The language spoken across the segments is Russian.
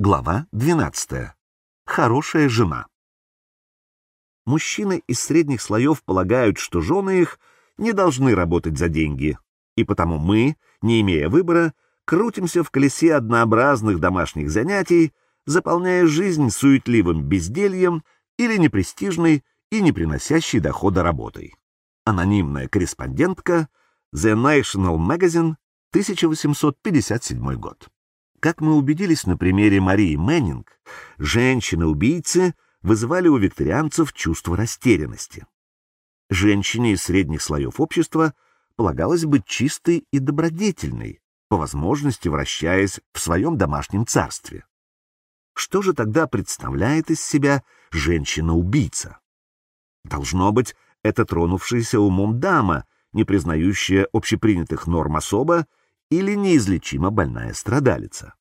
Глава 12. Хорошая жена. Мужчины из средних слоев полагают, что жены их не должны работать за деньги, и потому мы, не имея выбора, крутимся в колесе однообразных домашних занятий, заполняя жизнь суетливым бездельем или непрестижной и не приносящей дохода работой. Анонимная корреспондентка The National Magazine, 1857 год. Как мы убедились на примере Марии Мэннинг, женщины-убийцы вызывали у викторианцев чувство растерянности. Женщине из средних слоев общества полагалось быть чистой и добродетельной, по возможности вращаясь в своем домашнем царстве. Что же тогда представляет из себя женщина-убийца? Должно быть, это тронувшаяся умом дама, не признающая общепринятых норм особа или неизлечимо больная страдалица.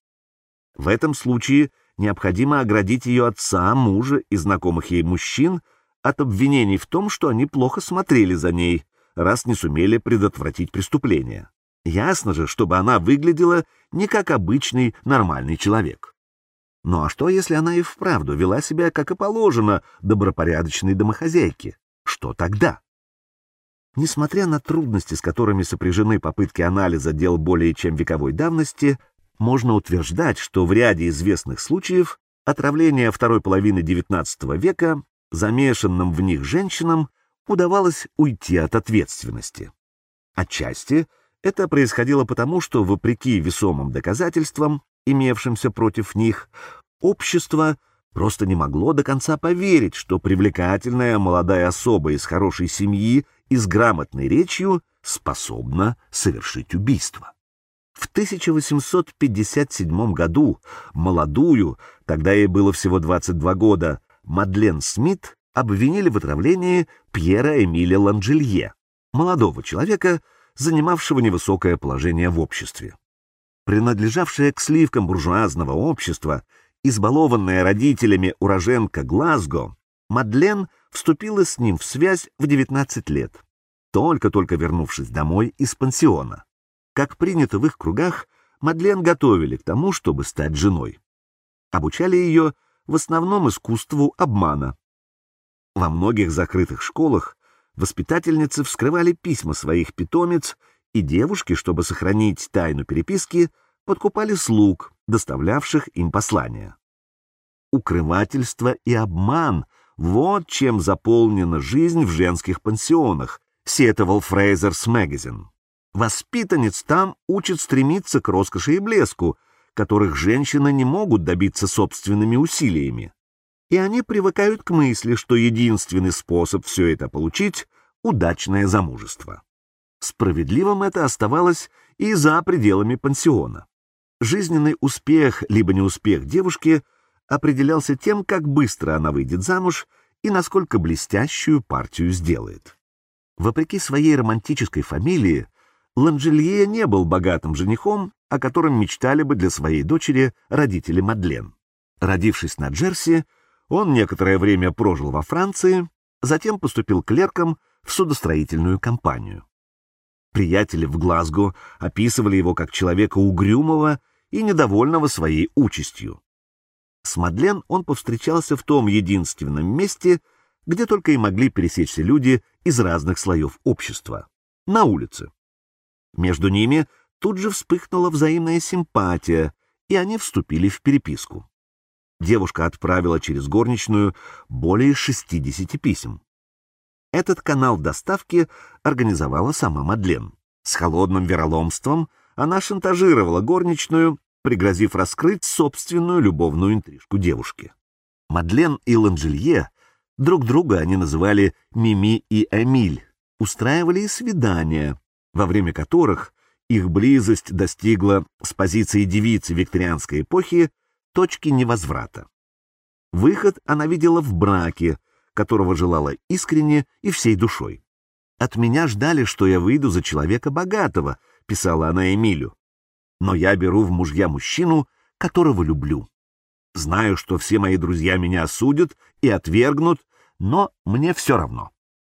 В этом случае необходимо оградить ее отца, мужа и знакомых ей мужчин от обвинений в том, что они плохо смотрели за ней, раз не сумели предотвратить преступление. Ясно же, чтобы она выглядела не как обычный нормальный человек. Ну а что, если она и вправду вела себя, как и положено, добропорядочной домохозяйке? Что тогда? Несмотря на трудности, с которыми сопряжены попытки анализа дел более чем вековой давности, можно утверждать, что в ряде известных случаев отравление второй половины XIX века замешанным в них женщинам удавалось уйти от ответственности. Отчасти это происходило потому, что, вопреки весомым доказательствам, имевшимся против них, общество просто не могло до конца поверить, что привлекательная молодая особа из хорошей семьи и с грамотной речью способна совершить убийство. В 1857 году молодую, тогда ей было всего 22 года, Мадлен Смит обвинили в отравлении Пьера Эмиля Ланжелье, молодого человека, занимавшего невысокое положение в обществе. Принадлежавшая к сливкам буржуазного общества, избалованная родителями уроженка Глазго, Мадлен вступила с ним в связь в 19 лет, только-только вернувшись домой из пансиона. Как принято в их кругах, Мадлен готовили к тому, чтобы стать женой. Обучали ее в основном искусству обмана. Во многих закрытых школах воспитательницы вскрывали письма своих питомец, и девушки, чтобы сохранить тайну переписки, подкупали слуг, доставлявших им послания. Укрывательство и обман вот чем заполнена жизнь в женских пансионах, сетовал Фрейзерс Мэгазин. Воспитанниц там учат стремиться к роскоши и блеску, которых женщины не могут добиться собственными усилиями. И они привыкают к мысли, что единственный способ все это получить — удачное замужество. Справедливым это оставалось и за пределами пансиона. Жизненный успех либо неуспех девушки — определялся тем, как быстро она выйдет замуж и насколько блестящую партию сделает. Вопреки своей романтической фамилии, Ланжелье не был богатым женихом, о котором мечтали бы для своей дочери родители Мадлен. Родившись на Джерси, он некоторое время прожил во Франции, затем поступил клерком в судостроительную компанию. Приятели в Глазго описывали его как человека угрюмого и недовольного своей участью. С Мадлен он повстречался в том единственном месте, где только и могли пересечься люди из разных слоев общества — на улице. Между ними тут же вспыхнула взаимная симпатия, и они вступили в переписку. Девушка отправила через горничную более 60 писем. Этот канал доставки организовала сама Мадлен. С холодным вероломством она шантажировала горничную пригрозив раскрыть собственную любовную интрижку девушки. Мадлен и Ланжелье, друг друга они называли Мими и Эмиль, устраивали свидания, во время которых их близость достигла с позиции девицы викторианской эпохи точки невозврата. Выход она видела в браке, которого желала искренне и всей душой. «От меня ждали, что я выйду за человека богатого», — писала она Эмилю но я беру в мужья мужчину, которого люблю. Знаю, что все мои друзья меня осудят и отвергнут, но мне все равно.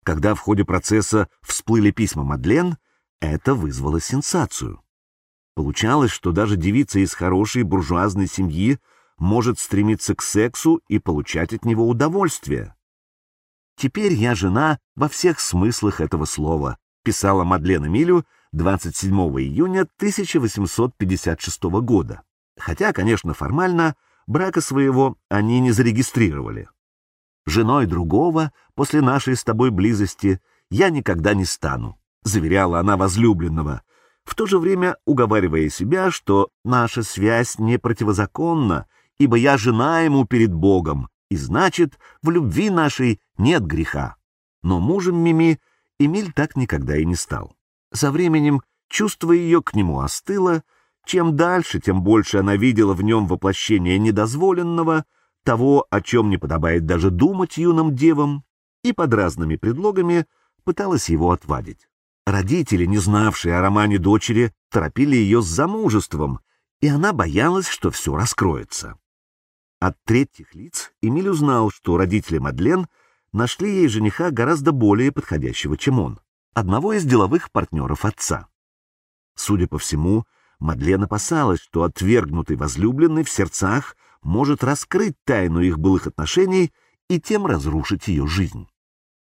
Когда в ходе процесса всплыли письма Мадлен, это вызвало сенсацию. Получалось, что даже девица из хорошей буржуазной семьи может стремиться к сексу и получать от него удовольствие. «Теперь я жена во всех смыслах этого слова», писала Мадлен Эмилю 27 июня 1856 года. Хотя, конечно, формально брака своего они не зарегистрировали. «Женой другого после нашей с тобой близости я никогда не стану», заверяла она возлюбленного, в то же время уговаривая себя, что наша связь не противозаконна, ибо я жена ему перед Богом, и значит, в любви нашей нет греха. Но мужем Мими Эмиль так никогда и не стал. Со временем чувство ее к нему остыло, чем дальше, тем больше она видела в нем воплощение недозволенного, того, о чем не подобает даже думать юным девам, и под разными предлогами пыталась его отвадить. Родители, не знавшие о романе дочери, торопили ее с замужеством, и она боялась, что все раскроется. От третьих лиц Эмиль узнал, что родители Мадлен нашли ей жениха гораздо более подходящего, чем он, одного из деловых партнеров отца. Судя по всему, Мадлен опасалась, что отвергнутый возлюбленный в сердцах может раскрыть тайну их былых отношений и тем разрушить ее жизнь.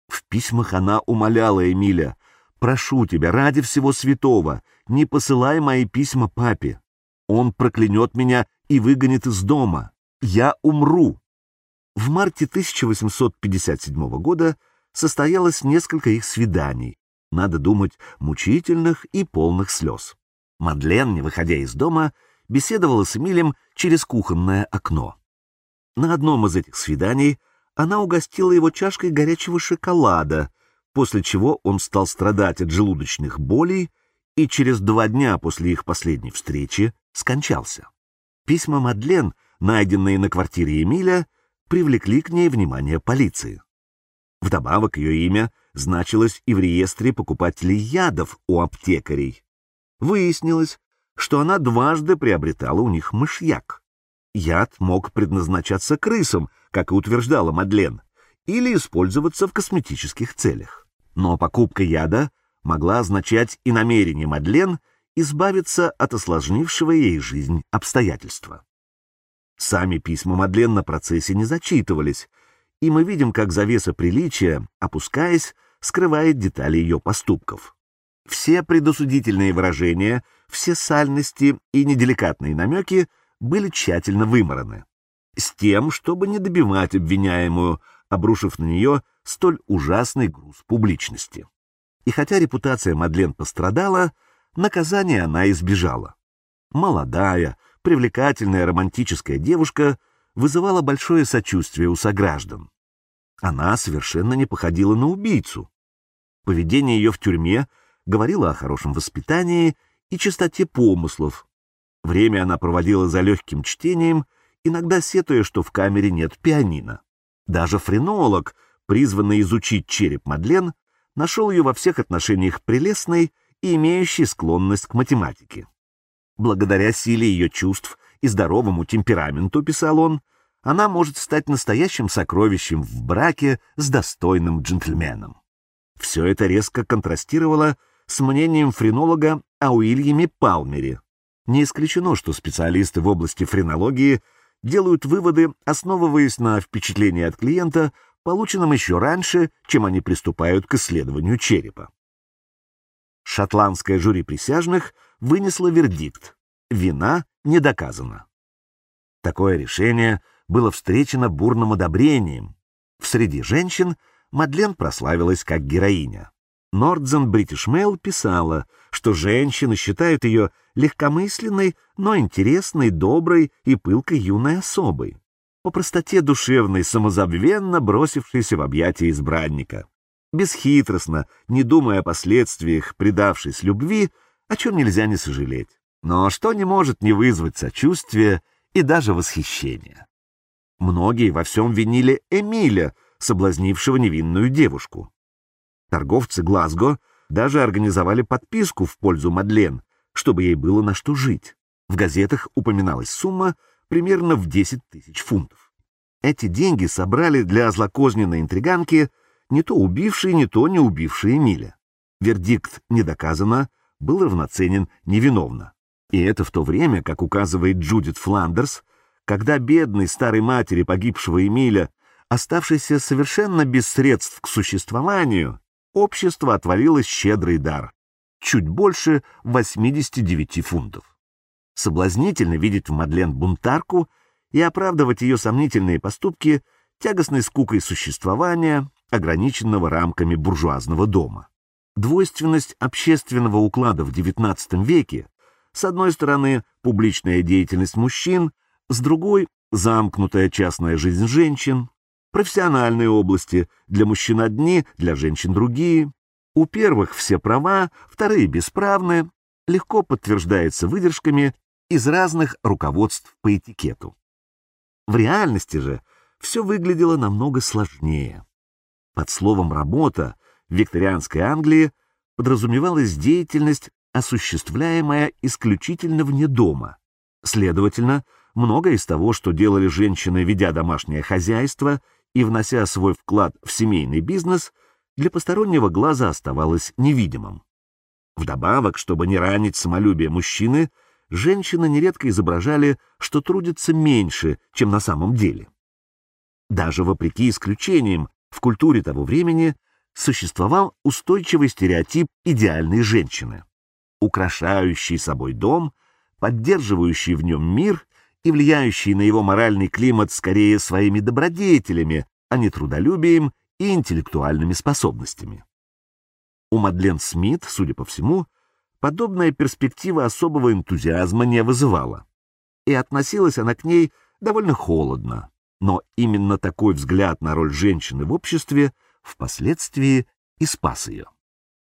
В письмах она умоляла Эмиля, «Прошу тебя, ради всего святого, не посылай мои письма папе. Он проклянет меня и выгонит из дома. Я умру». В марте 1857 года состоялось несколько их свиданий, надо думать, мучительных и полных слез. Мадлен, не выходя из дома, беседовала с Эмилем через кухонное окно. На одном из этих свиданий она угостила его чашкой горячего шоколада, после чего он стал страдать от желудочных болей и через два дня после их последней встречи скончался. Письма Мадлен, найденные на квартире Эмиля, привлекли к ней внимание полиции. Вдобавок ее имя значилось и в реестре покупателей ядов у аптекарей. Выяснилось, что она дважды приобретала у них мышьяк. Яд мог предназначаться крысам, как и утверждала Мадлен, или использоваться в косметических целях. Но покупка яда могла означать и намерение Мадлен избавиться от осложнившего ей жизнь обстоятельства. Сами письма Мадлен на процессе не зачитывались, и мы видим, как завеса приличия, опускаясь, скрывает детали ее поступков. Все предосудительные выражения, все сальности и неделикатные намеки были тщательно вымораны, с тем, чтобы не добивать обвиняемую, обрушив на нее столь ужасный груз публичности. И хотя репутация Мадлен пострадала, наказания она избежала. Молодая, привлекательная романтическая девушка вызывала большое сочувствие у сограждан. Она совершенно не походила на убийцу. Поведение ее в тюрьме говорило о хорошем воспитании и чистоте помыслов. Время она проводила за легким чтением, иногда сетуя, что в камере нет пианино. Даже френолог, призванный изучить череп Мадлен, нашел ее во всех отношениях прелестной и имеющей склонность к математике. Благодаря силе ее чувств и здоровому темпераменту, писал он, она может стать настоящим сокровищем в браке с достойным джентльменом. Все это резко контрастировало с мнением френолога о Уильяме Палмере. Не исключено, что специалисты в области френологии делают выводы, основываясь на впечатлении от клиента, полученном еще раньше, чем они приступают к исследованию черепа. Шотландское жюри присяжных вынесло вердикт «Вина не доказана». Такое решение было встречено бурным одобрением. В среде женщин Мадлен прославилась как героиня. Нордзен Бритиш Мэйл писала, что женщины считают ее легкомысленной, но интересной, доброй и пылкой юной особой, по простоте душевной, самозабвенно бросившейся в объятия избранника. Бесхитростно, не думая о последствиях, предавшись любви, о чем нельзя не сожалеть, но что не может не вызвать сочувствия и даже восхищения. Многие во всем винили Эмиля, соблазнившего невинную девушку. Торговцы Глазго даже организовали подписку в пользу Мадлен, чтобы ей было на что жить. В газетах упоминалась сумма примерно в 10 тысяч фунтов. Эти деньги собрали для злокозненной интриганки не то убивший, не то не убивший Эмиля. Вердикт «не доказано» был равноценен «невиновно». И это в то время, как указывает Джудит Фландерс, когда бедной старой матери погибшего Эмиля, оставшейся совершенно без средств к существованию, общество отвалилось щедрый дар — чуть больше 89 фунтов. Соблазнительно видеть в Мадлен бунтарку и оправдывать ее сомнительные поступки тягостной скукой существования, ограниченного рамками буржуазного дома. Двойственность общественного уклада в XIX веке, с одной стороны, публичная деятельность мужчин, с другой — замкнутая частная жизнь женщин, профессиональные области, для мужчин одни, для женщин другие, у первых все права, вторые бесправны, легко подтверждается выдержками из разных руководств по этикету. В реальности же все выглядело намного сложнее. Под словом «работа» в викторианской Англии подразумевалась деятельность, осуществляемая исключительно вне дома. Следовательно, многое из того, что делали женщины, ведя домашнее хозяйство и внося свой вклад в семейный бизнес, для постороннего глаза оставалось невидимым. Вдобавок, чтобы не ранить самолюбие мужчины, женщины нередко изображали, что трудятся меньше, чем на самом деле. Даже вопреки исключениям, в культуре того времени существовал устойчивый стереотип идеальной женщины, украшающий собой дом, поддерживающий в нем мир и влияющий на его моральный климат скорее своими добродетелями, а не трудолюбием и интеллектуальными способностями. У Мадлен Смит, судя по всему, подобная перспектива особого энтузиазма не вызывала. И относилась она к ней довольно холодно. Но именно такой взгляд на роль женщины в обществе впоследствии и спас ее.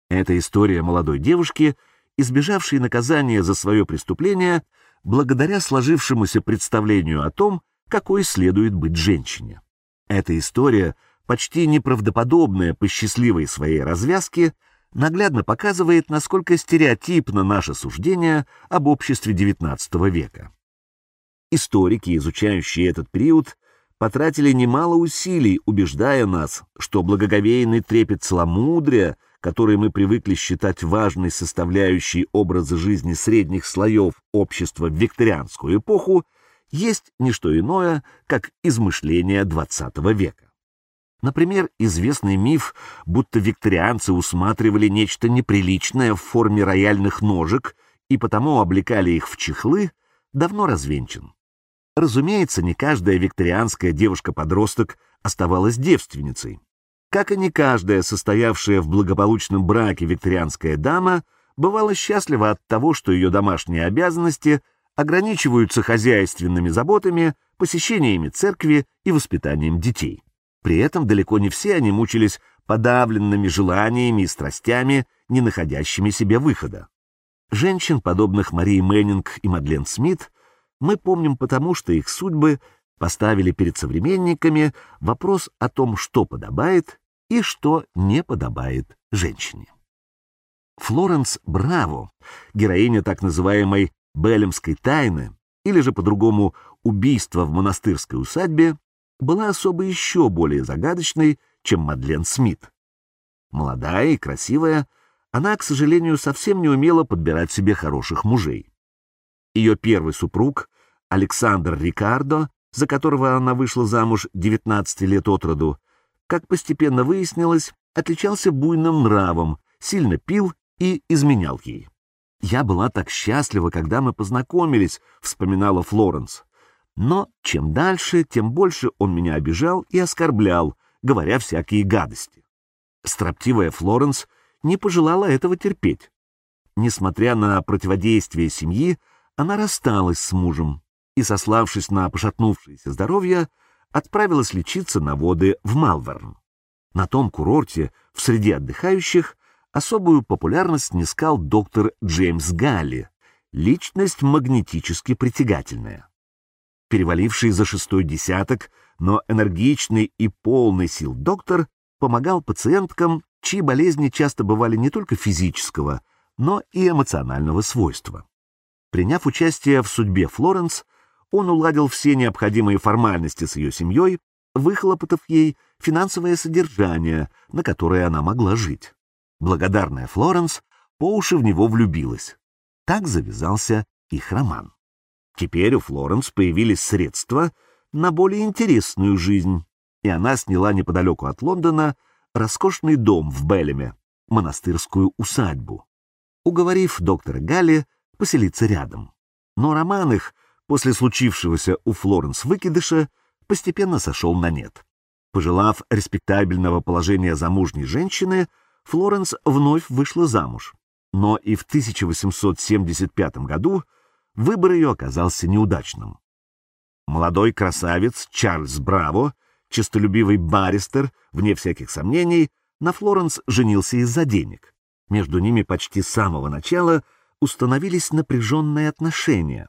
Эта история молодой девушки, избежавшей наказания за свое преступление, благодаря сложившемуся представлению о том, какой следует быть женщине. Эта история, почти неправдоподобная по счастливой своей развязке, наглядно показывает, насколько стереотипно наше суждение об обществе XIX века. Историки, изучающие этот период, потратили немало усилий, убеждая нас, что благоговейный трепет целомудрия, который мы привыкли считать важной составляющей образа жизни средних слоев общества в викторианскую эпоху, есть не что иное, как измышление XX века. Например, известный миф, будто викторианцы усматривали нечто неприличное в форме рояльных ножек и потому облекали их в чехлы, давно развенчан. Разумеется, не каждая викторианская девушка-подросток оставалась девственницей. Как и не каждая состоявшая в благополучном браке викторианская дама бывала счастлива от того, что ее домашние обязанности ограничиваются хозяйственными заботами, посещениями церкви и воспитанием детей. При этом далеко не все они мучились подавленными желаниями и страстями, не находящими себе выхода. Женщин, подобных Марии Мэннинг и Мадлен Смит, мы помним потому, что их судьбы поставили перед современниками вопрос о том, что подобает и что не подобает женщине. Флоренс Браво, героиня так называемой Белемской тайны, или же по-другому убийство в монастырской усадьбе, была особо еще более загадочной, чем Мадлен Смит. Молодая и красивая, она, к сожалению, совсем не умела подбирать себе хороших мужей. Ее первый супруг, Александр Рикардо, за которого она вышла замуж 19 лет от роду, как постепенно выяснилось, отличался буйным нравом, сильно пил и изменял ей. «Я была так счастлива, когда мы познакомились», — вспоминала Флоренс. Но чем дальше, тем больше он меня обижал и оскорблял, говоря всякие гадости. Строптивая Флоренс не пожелала этого терпеть. Несмотря на противодействие семьи, она рассталась с мужем и, сославшись на пошатнувшееся здоровье, отправилась лечиться на воды в Малверн. На том курорте, в среде отдыхающих, особую популярность снискал доктор Джеймс Галли, личность магнетически притягательная переваливший за шестой десяток, но энергичный и полный сил доктор помогал пациенткам, чьи болезни часто бывали не только физического, но и эмоционального свойства. Приняв участие в судьбе Флоренс, он уладил все необходимые формальности с ее семьей, выхлопотав ей финансовое содержание, на которое она могла жить. Благодарная Флоренс по уши в него влюбилась. Так завязался их роман. Теперь у Флоренс появились средства на более интересную жизнь, и она сняла неподалеку от Лондона роскошный дом в Беллеме, монастырскую усадьбу, уговорив доктора Галли поселиться рядом. Но роман их после случившегося у Флоренс выкидыша постепенно сошел на нет. Пожелав респектабельного положения замужней женщины, Флоренс вновь вышла замуж. Но и в 1875 году выбор ее оказался неудачным. Молодой красавец Чарльз Браво, честолюбивый баристер, вне всяких сомнений, на Флоренс женился из-за денег. Между ними почти с самого начала установились напряженные отношения,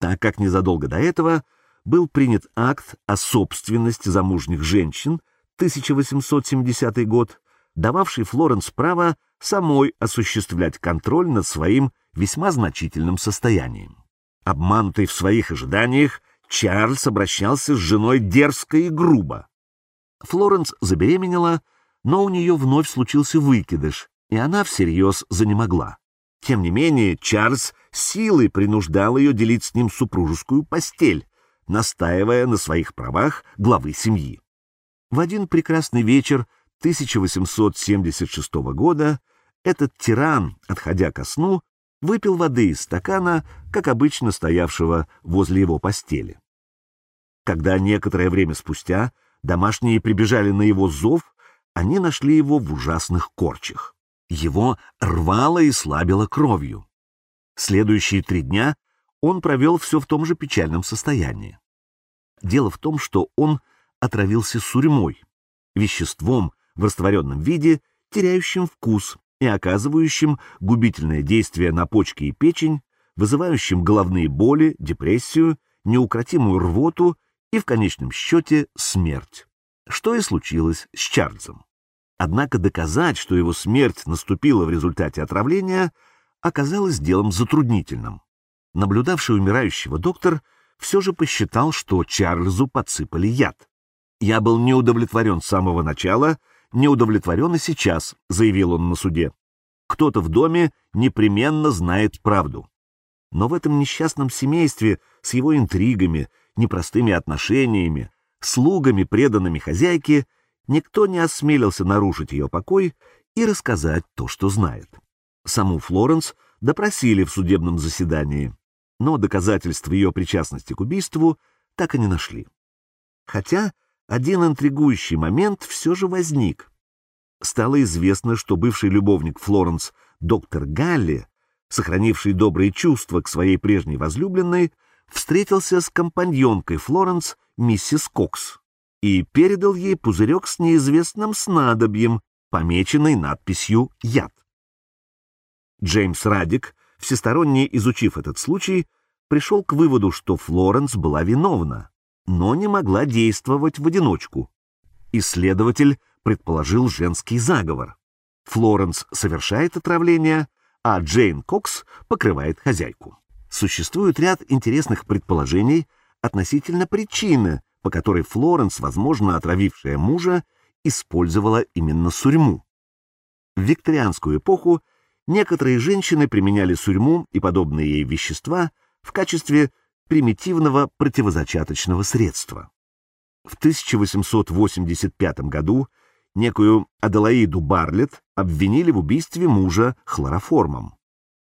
так как незадолго до этого был принят акт о собственности замужних женщин 1870 год, дававший Флоренс право самой осуществлять контроль над своим весьма значительным состоянием. Обманутый в своих ожиданиях, Чарльз обращался с женой дерзко и грубо. Флоренс забеременела, но у нее вновь случился выкидыш, и она всерьез занемогла. Тем не менее, Чарльз силой принуждал ее делить с ним супружескую постель, настаивая на своих правах главы семьи. В один прекрасный вечер 1876 года этот тиран, отходя ко сну, выпил воды из стакана, как обычно стоявшего возле его постели. Когда некоторое время спустя домашние прибежали на его зов, они нашли его в ужасных корчах. Его рвало и слабило кровью. Следующие три дня он провел все в том же печальном состоянии. Дело в том, что он отравился сурьмой, веществом в растворенном виде, теряющим вкус и оказывающим губительное действие на почки и печень, вызывающим головные боли, депрессию, неукротимую рвоту и, в конечном счете, смерть. Что и случилось с Чарльзом. Однако доказать, что его смерть наступила в результате отравления, оказалось делом затруднительным. Наблюдавший умирающего доктор все же посчитал, что Чарльзу подсыпали яд. «Я был не удовлетворен с самого начала, не удовлетворен и сейчас», — заявил он на суде. «Кто-то в доме непременно знает правду». Но в этом несчастном семействе с его интригами, непростыми отношениями, слугами, преданными хозяйке, никто не осмелился нарушить ее покой и рассказать то, что знает. Саму Флоренс допросили в судебном заседании, но доказательств ее причастности к убийству так и не нашли. Хотя один интригующий момент все же возник. Стало известно, что бывший любовник Флоренс, доктор Галли, сохранивший добрые чувства к своей прежней возлюбленной, встретился с компаньонкой Флоренс, миссис Кокс и передал ей пузырек с неизвестным снадобьем, помеченный надписью «Яд». Джеймс Радик, всесторонне изучив этот случай, пришел к выводу, что Флоренс была виновна, но не могла действовать в одиночку. Исследователь предположил женский заговор. Флоренс совершает отравление, а Джейн Кокс покрывает хозяйку. Существует ряд интересных предположений относительно причины, по которой Флоренс, возможно, отравившая мужа, использовала именно сурьму. В викторианскую эпоху некоторые женщины применяли сурьму и подобные ей вещества в качестве примитивного противозачаточного средства. В 1885 году некую Аделаиду Барлет обвинили в убийстве мужа хлороформом.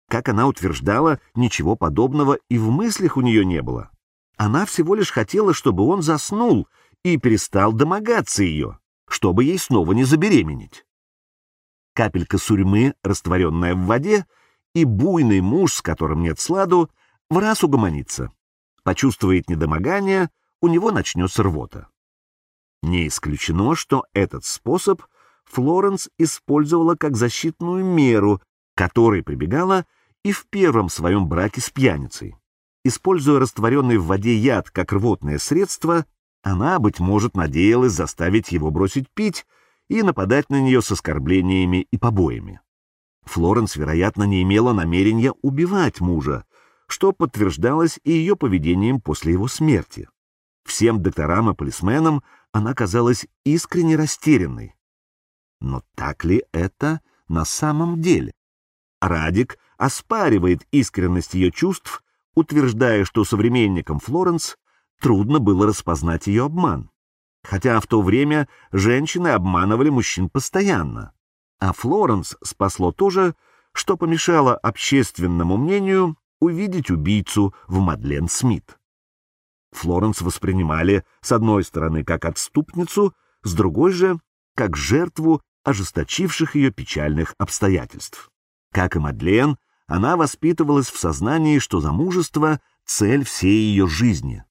Как она утверждала, ничего подобного и в мыслях у нее не было. Она всего лишь хотела, чтобы он заснул и перестал домогаться ее, чтобы ей снова не забеременеть. Капелька сурьмы, растворенная в воде, и буйный муж, с которым нет сладу, в раз угомонится. Почувствует недомогание, у него начнется рвота. Не исключено, что этот способ Флоренс использовала как защитную меру, которой прибегала и в первом своем браке с пьяницей. Используя растворенный в воде яд как рвотное средство, она, быть может, надеялась заставить его бросить пить и нападать на нее с оскорблениями и побоями. Флоренс, вероятно, не имела намерения убивать мужа, что подтверждалось и ее поведением после его смерти. Всем докторам и полисменам она казалась искренне растерянной. Но так ли это на самом деле? Радик оспаривает искренность ее чувств утверждая, что современникам Флоренс трудно было распознать ее обман. Хотя в то время женщины обманывали мужчин постоянно. А Флоренс спасло то же, что помешало общественному мнению увидеть убийцу в Мадлен Смит. Флоренс воспринимали с одной стороны как отступницу, с другой же как жертву ожесточивших ее печальных обстоятельств. Как и Мадлен, она воспитывалась в сознании, что замужество — цель всей ее жизни.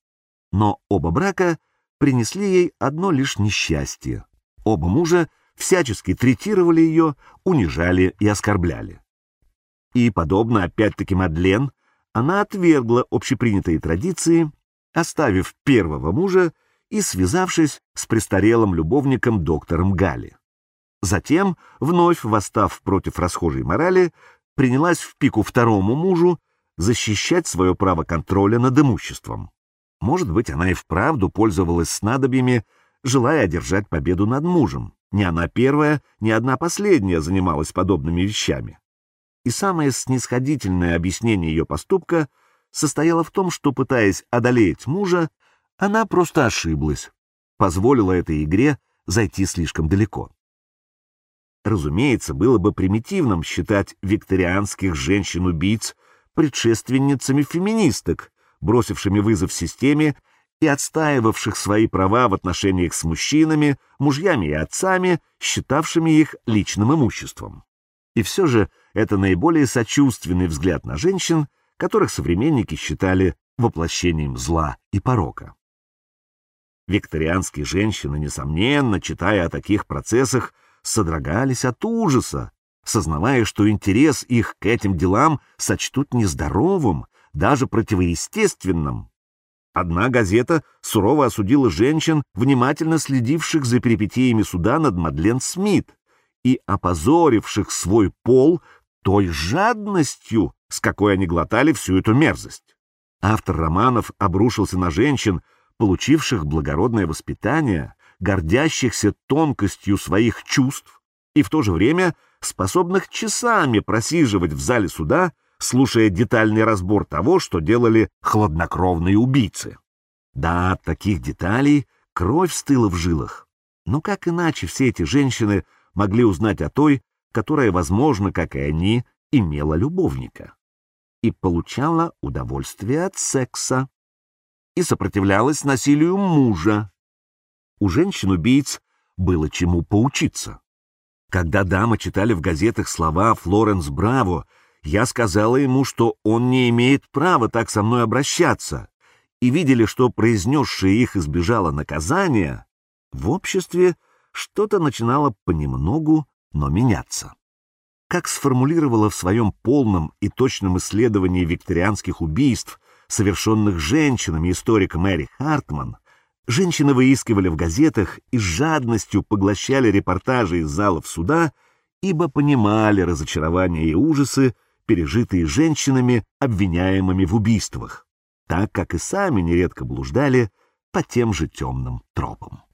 Но оба брака принесли ей одно лишь несчастье. Оба мужа всячески третировали ее, унижали и оскорбляли. И, подобно опять-таки Мадлен, она отвергла общепринятые традиции, оставив первого мужа и связавшись с престарелым любовником доктором Гали. Затем, вновь восстав против расхожей морали, принялась в пику второму мужу защищать свое право контроля над имуществом. Может быть, она и вправду пользовалась снадобьями, желая одержать победу над мужем. Ни она первая, ни одна последняя занималась подобными вещами. И самое снисходительное объяснение ее поступка состояло в том, что, пытаясь одолеть мужа, она просто ошиблась, позволила этой игре зайти слишком далеко. Разумеется, было бы примитивным считать викторианских женщин-убийц предшественницами феминисток, бросившими вызов системе и отстаивавших свои права в отношениях с мужчинами, мужьями и отцами, считавшими их личным имуществом. И все же это наиболее сочувственный взгляд на женщин, которых современники считали воплощением зла и порока. Викторианские женщины, несомненно, читая о таких процессах, содрогались от ужаса, сознавая, что интерес их к этим делам сочтут нездоровым, даже противоестественным. Одна газета сурово осудила женщин, внимательно следивших за перипетиями суда над Мадлен Смит и опозоривших свой пол той жадностью, с какой они глотали всю эту мерзость. Автор романов обрушился на женщин, получивших благородное воспитание, гордящихся тонкостью своих чувств и в то же время способных часами просиживать в зале суда, слушая детальный разбор того, что делали хладнокровные убийцы. Да, от таких деталей кровь стыла в жилах. Но как иначе все эти женщины могли узнать о той, которая, возможно, как и они, имела любовника и получала удовольствие от секса и сопротивлялась насилию мужа. У женщин-убийц было чему поучиться. Когда дамы читали в газетах слова Флоренс Браво, я сказала ему, что он не имеет права так со мной обращаться, и видели, что произнесшая их избежала наказания, в обществе что-то начинало понемногу, но меняться. Как сформулировала в своем полном и точном исследовании викторианских убийств, совершенных женщинами историк Мэри Хартман, женщины выискивали в газетах и с жадностью поглощали репортажи из залов суда, ибо понимали разочарование и ужасы, пережитые женщинами, обвиняемыми в убийствах, так как и сами нередко блуждали по тем же темным тропам.